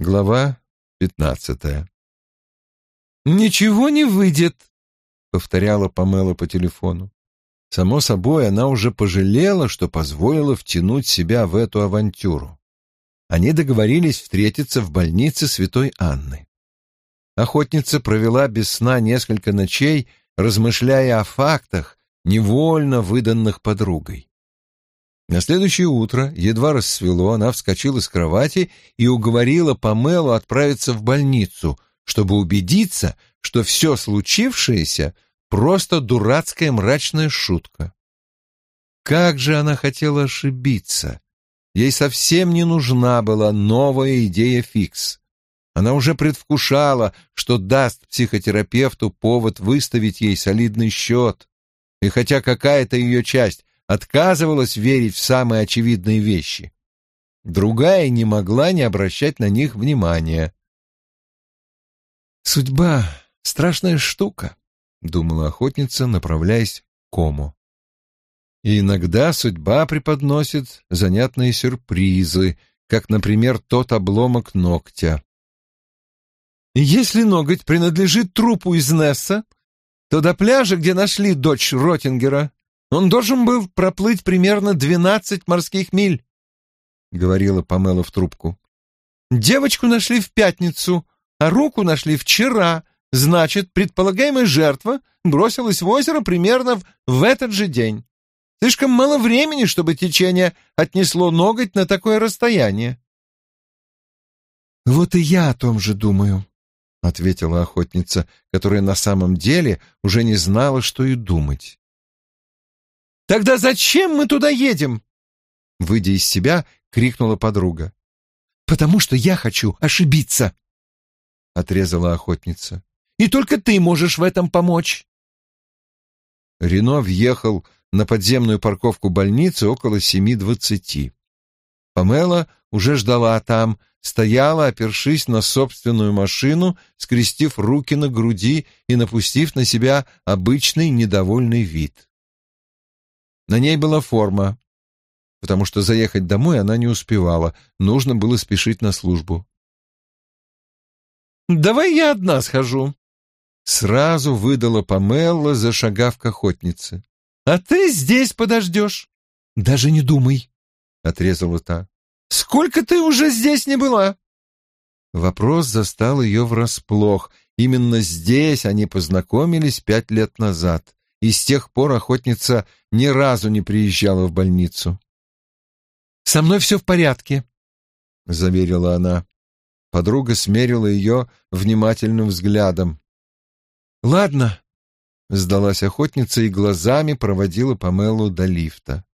Глава пятнадцатая. «Ничего не выйдет», — повторяла Памела по телефону. Само собой, она уже пожалела, что позволила втянуть себя в эту авантюру. Они договорились встретиться в больнице Святой Анны. Охотница провела без сна несколько ночей, размышляя о фактах, невольно выданных подругой. На следующее утро, едва рассвело, она вскочила с кровати и уговорила Памелу отправиться в больницу, чтобы убедиться, что все случившееся — просто дурацкая мрачная шутка. Как же она хотела ошибиться! Ей совсем не нужна была новая идея фикс. Она уже предвкушала, что даст психотерапевту повод выставить ей солидный счет. И хотя какая-то ее часть отказывалась верить в самые очевидные вещи. Другая не могла не обращать на них внимания. «Судьба — страшная штука», — думала охотница, направляясь к кому. И иногда судьба преподносит занятные сюрпризы, как, например, тот обломок ногтя. «Если ноготь принадлежит трупу из Несса, то до пляжа, где нашли дочь Ротингера, он должен был проплыть примерно двенадцать морских миль, — говорила Памела в трубку. Девочку нашли в пятницу, а руку нашли вчера. Значит, предполагаемая жертва бросилась в озеро примерно в, этот же день. Слишком мало времени, чтобы течение отнесло ноготь на такое расстояние. «Вот и я о том же думаю», — ответила охотница, которая на самом деле уже не знала, что и думать. Тогда зачем мы туда едем? Выйдя из себя, крикнула подруга. Потому что я хочу ошибиться, отрезала охотница. И только ты можешь в этом помочь. Рено въехал на подземную парковку больницы около семи двадцати. Памела уже ждала там, стояла, опершись на собственную машину, скрестив руки на груди и напустив на себя обычный недовольный вид. На ней была форма, потому что заехать домой она не успевала, нужно было спешить на службу. «Давай я одна схожу», — сразу выдала Памелла, зашагав к охотнице. «А ты здесь подождешь». «Даже не думай», — отрезала та. «Сколько ты уже здесь не была?» Вопрос застал ее врасплох. Именно здесь они познакомились пять лет назад и с тех пор охотница ни разу не приезжала в больницу. «Со мной все в порядке», — заверила она. Подруга смерила ее внимательным взглядом. «Ладно», — сдалась охотница и глазами проводила Памелу до лифта.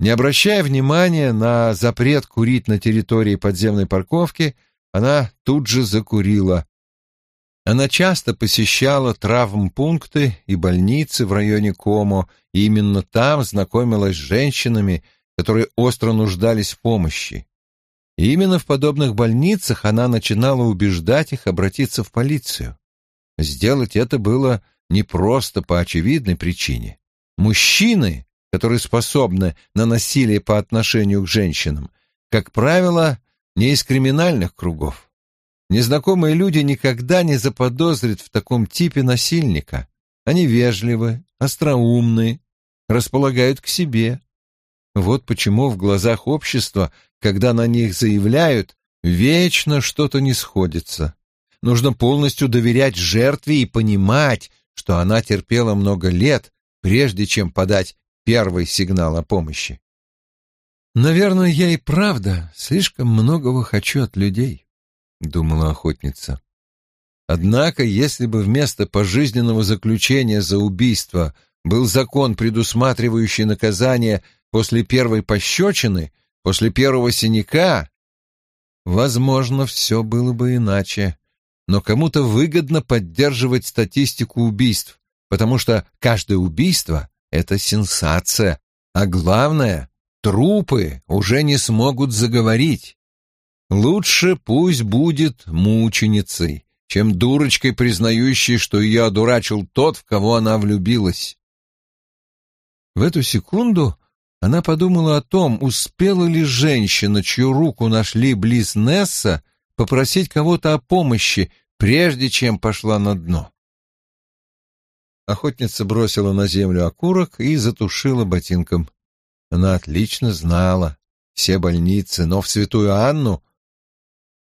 Не обращая внимания на запрет курить на территории подземной парковки, она тут же закурила, она часто посещала травмпункты и больницы в районе Комо, и именно там знакомилась с женщинами, которые остро нуждались в помощи. И именно в подобных больницах она начинала убеждать их обратиться в полицию. Сделать это было не просто по очевидной причине. Мужчины, которые способны на насилие по отношению к женщинам, как правило, не из криминальных кругов. Незнакомые люди никогда не заподозрят в таком типе насильника. Они вежливы, остроумны, располагают к себе. Вот почему в глазах общества, когда на них заявляют, вечно что-то не сходится. Нужно полностью доверять жертве и понимать, что она терпела много лет, прежде чем подать первый сигнал о помощи. Наверное, я и правда слишком многого хочу от людей. — думала охотница. Однако, если бы вместо пожизненного заключения за убийство был закон, предусматривающий наказание после первой пощечины, после первого синяка, возможно, все было бы иначе. Но кому-то выгодно поддерживать статистику убийств, потому что каждое убийство — это сенсация, а главное — трупы уже не смогут заговорить. Лучше пусть будет мученицей, чем дурочкой, признающей, что ее одурачил тот, в кого она влюбилась. В эту секунду она подумала о том, успела ли женщина, чью руку нашли близ Несса, попросить кого-то о помощи, прежде чем пошла на дно. Охотница бросила на землю окурок и затушила ботинком. Она отлично знала все больницы, но в Святую Анну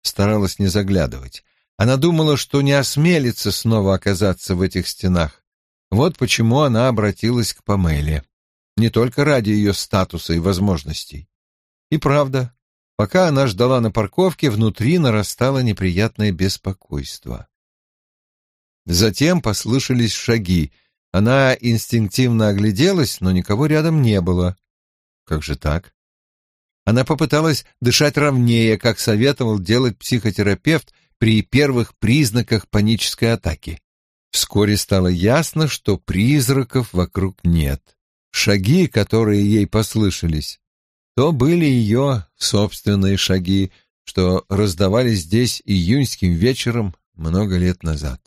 старалась не заглядывать. Она думала, что не осмелится снова оказаться в этих стенах. Вот почему она обратилась к Памеле. Не только ради ее статуса и возможностей. И правда, пока она ждала на парковке, внутри нарастало неприятное беспокойство. Затем послышались шаги. Она инстинктивно огляделась, но никого рядом не было. Как же так? Она попыталась дышать ровнее, как советовал делать психотерапевт при первых признаках панической атаки. Вскоре стало ясно, что призраков вокруг нет. Шаги, которые ей послышались, то были ее собственные шаги, что раздавались здесь июньским вечером много лет назад.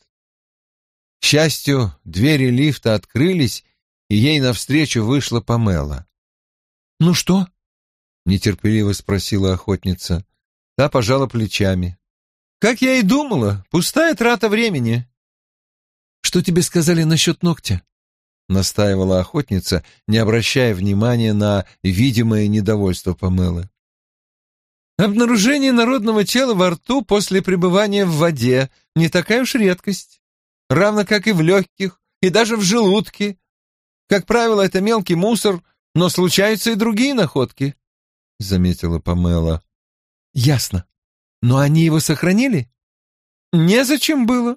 К счастью, двери лифта открылись, и ей навстречу вышла Памела. «Ну что?» — нетерпеливо спросила охотница. Та пожала плечами. «Как я и думала, пустая трата времени». «Что тебе сказали насчет ногтя?» — настаивала охотница, не обращая внимания на видимое недовольство Памелы. «Обнаружение народного тела во рту после пребывания в воде — не такая уж редкость, равно как и в легких, и даже в желудке. Как правило, это мелкий мусор, но случаются и другие находки», — заметила Памела. «Ясно. Но они его сохранили?» «Незачем было».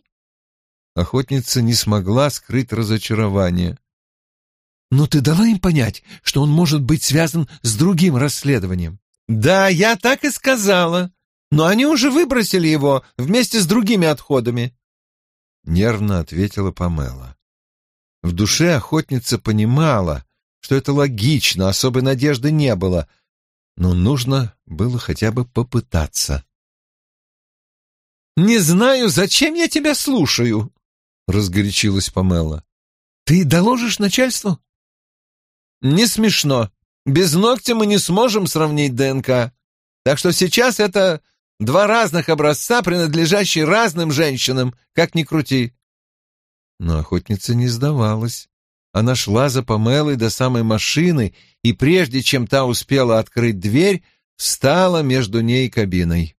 Охотница не смогла скрыть разочарование. «Но ты дала им понять, что он может быть связан с другим расследованием?» «Да, я так и сказала. Но они уже выбросили его вместе с другими отходами». Нервно ответила Памела. В душе охотница понимала, что это логично, особой надежды не было, но нужно было хотя бы попытаться. «Не знаю, зачем я тебя слушаю», — разгорячилась Памела. «Ты доложишь начальству?» «Не смешно. Без ногтя мы не сможем сравнить ДНК. Так что сейчас это два разных образца, принадлежащие разным женщинам, как ни крути». Но охотница не сдавалась. Она шла за Памелой до самой машины, и прежде чем та успела открыть дверь, встала между ней и кабиной.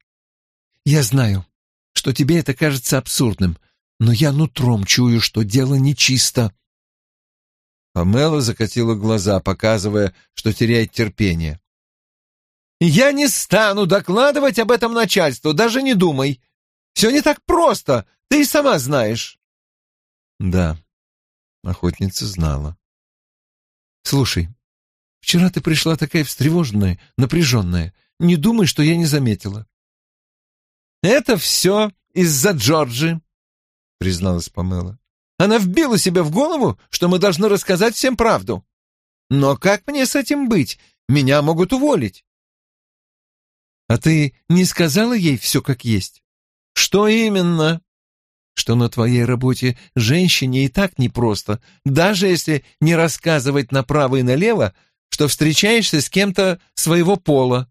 «Я знаю, что тебе это кажется абсурдным, но я нутром чую, что дело нечисто». Памела закатила глаза, показывая, что теряет терпение. «Я не стану докладывать об этом начальству, даже не думай. Все не так просто, ты и сама знаешь». «Да, охотница знала. «Слушай, вчера ты пришла такая встревоженная, напряженная. Не думай, что я не заметила». «Это все из-за Джорджи», — призналась Памела. «Она вбила себе в голову, что мы должны рассказать всем правду. Но как мне с этим быть? Меня могут уволить». «А ты не сказала ей все как есть?» «Что именно?» Что на твоей работе женщине и так непросто, даже если не рассказывать направо и налево, что встречаешься с кем-то своего пола.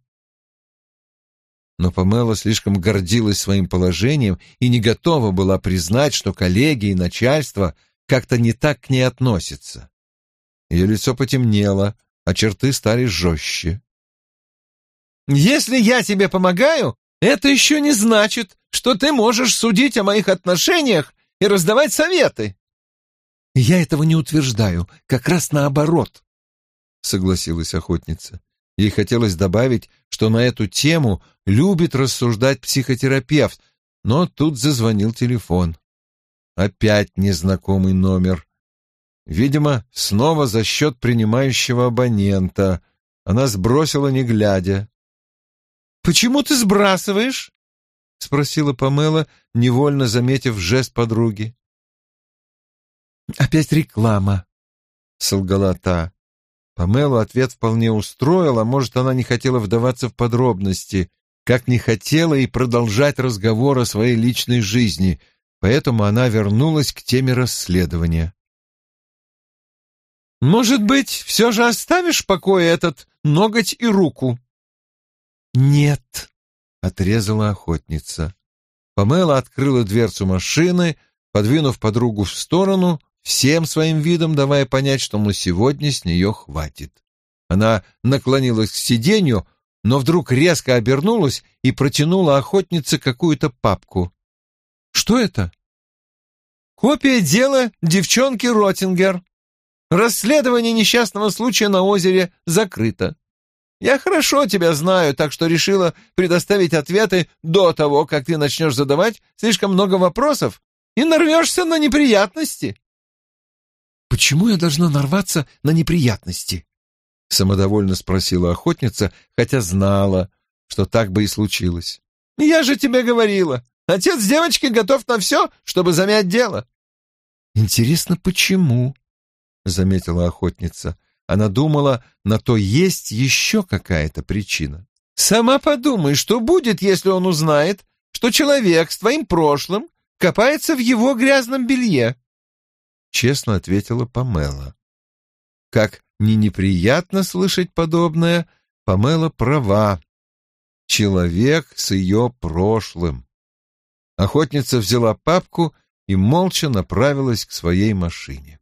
Но Памела слишком гордилась своим положением и не готова была признать, что коллеги и начальство как-то не так к ней относятся. Ее лицо потемнело, а черты стали жестче. «Если я тебе помогаю, это еще не значит, что ты можешь судить о моих отношениях и раздавать советы. Я этого не утверждаю, как раз наоборот, согласилась охотница. Ей хотелось добавить, что на эту тему любит рассуждать психотерапевт, но тут зазвонил телефон. Опять незнакомый номер. Видимо, снова за счет принимающего абонента. Она сбросила, не глядя. «Почему ты сбрасываешь?» — спросила Памела, невольно заметив жест подруги. «Опять реклама», — солгала та. Памелу ответ вполне устроил, а может, она не хотела вдаваться в подробности, как не хотела и продолжать разговор о своей личной жизни, поэтому она вернулась к теме расследования. «Может быть, все же оставишь в покое этот ноготь и руку?» «Нет», — отрезала охотница. Памела открыла дверцу машины, подвинув подругу в сторону, всем своим видом давая понять, что на сегодня с нее хватит. Она наклонилась к сиденью, но вдруг резко обернулась и протянула охотнице какую-то папку. «Что это?» «Копия дела девчонки Ротингер. Расследование несчастного случая на озере закрыто. Я хорошо тебя знаю, так что решила предоставить ответы до того, как ты начнешь задавать слишком много вопросов и нарвешься на неприятности». «Почему я должна нарваться на неприятности?» — самодовольно спросила охотница, хотя знала, что так бы и случилось. «Я же тебе говорила, отец девочки готов на все, чтобы замять дело». «Интересно, почему?» — заметила охотница. Она думала, на то есть еще какая-то причина. «Сама подумай, что будет, если он узнает, что человек с твоим прошлым копается в его грязном белье честно ответила Памела. Как ни неприятно слышать подобное, Памела права. Человек с ее прошлым. Охотница взяла папку и молча направилась к своей машине.